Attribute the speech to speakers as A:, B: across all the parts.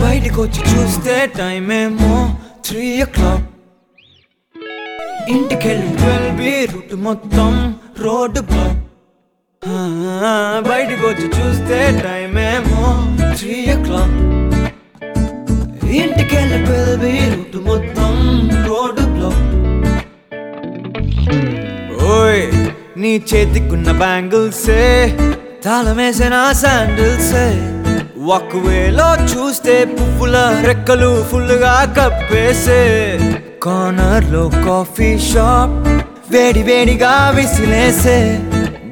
A: బయటకొచ్చి చూస్తే టైం ఏమో త్రీ ఓ క్లాక్ ఇంటికెళ్ళి ట్వెల్వ్ బి రూట్ మొత్తం రోడ్డు బ్లాక్ బయటకొచ్చి చూస్తే టైం ఏమో త్రీ ఓ క్లాక్ ఇంటికెళ్ళి ట్వెల్వ్ బి రూట్ మొత్తం నీ చేతికున్న బ్యాంగిల్సే తాళమేసిన శాండిల్సే. ఒకవేలో చూస్తే పువ్వుల రెక్కలు ఫుల్గా కప్పేసే. కార్నర్లో కాఫీ షాప్ వేడి వేడిగా విసిలేసే.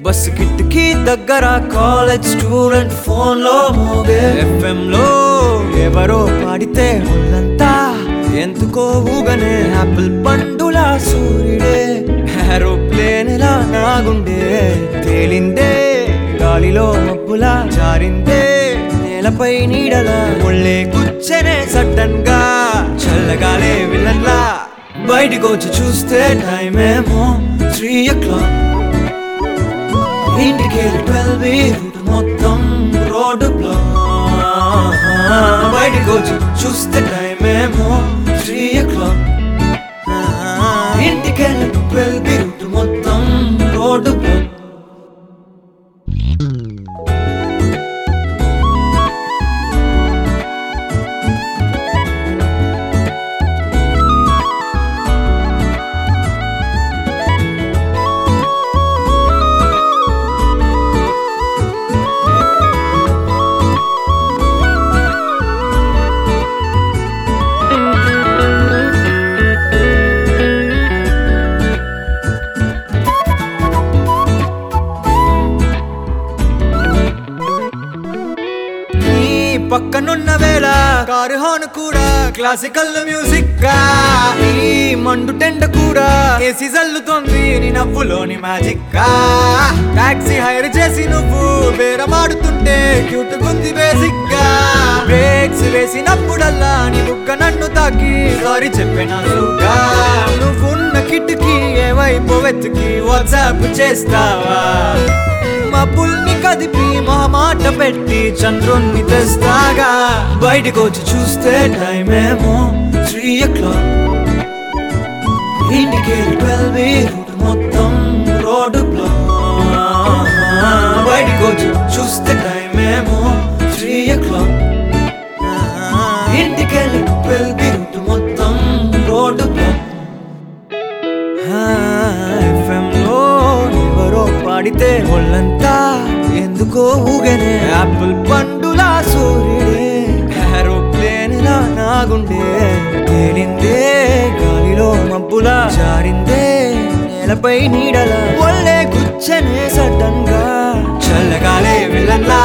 A: బస్ కిటికీ దగ్గర కాలేజ్ స్టూడెంట్ ఫోన్లో మోగే. ఎఫ్ఎం లో ఎవరో పాడితే ఒళ్ళంతా ఎందుకో ఊగనే. ఆపిల్ పండులా సూర్య లా తేలిందే గాలిలో మబ్బులా జారిందే నేలపై నీడలా ఒళ్ళే కూర్చనే సడన్గా చల్లగాలే విలన్లా. బయటికి వచ్చి చూస్తే టైం ఏమో త్రీ ఓ క్లాక్ ఇంటికి ట్వెల్వ్ రూట్ మొత్తం రోడ్డు బ్లాక్ బయటికి వచ్చి చూస్తే టైం ఏమో త్రీ ఓ క్లాక్ ఇంటికి ట్వెల్వ్ నీ పక్కనున్న వేళ కారు హార్న్ కూడా క్లాసికల్ మ్యూజిక్గా. ఈ మండు టెండ కూడా ఏసీ జల్లుతోంది నీ నవ్వులోని మ్యాజిక్గా. టాక్సీ హైర్ చేసి నువ్వు బేరమాడుతుంటే క్యూట్ గుంది బేసిక్గా. బ్రేక్స్ వేసినప్పుడల్లా నీ బుక్క నన్ను తాకి సారీ చెప్పిన నువ్వున్న కిటికీ ఏవైపు వెతికి వాట్సాప్ చేస్తావా? మబ్బుల్ని కదిపి మాట పెట్టి చంద్రుణ్ణి తెస్తాగా. బయటకు వచ్చి చూస్తే టైం ఏమో త్రీ ఓ క్లాక్ ఇంటికి ట్వెల్వ్ రూట్ మొత్తం రోడ్డు బ్లాక్ బయటకు వచ్చి చూస్తే టైం ఏమో త్రీ ఓ క్లాక్ ఇంటికి ట్వెల్వ్ రూట్ మొత్తం రోడ్డు బ్లాక్ ఎఫ్ఎం ఎవరో పాడితే ఒళ్ళంతా ಮ್ಯಾಂಗೋ ఆపిల్ పండులా ಪಂಡುಲ ಸೂರ್ಯನೆ ఏరోప్లేన్లా నా తేలిందే గాలిలో మబ్బులా జారిందే నేలపై నీడలా ఒళ్ళే గుచ్చనే సడన్ చల్లగాలే విలన్లా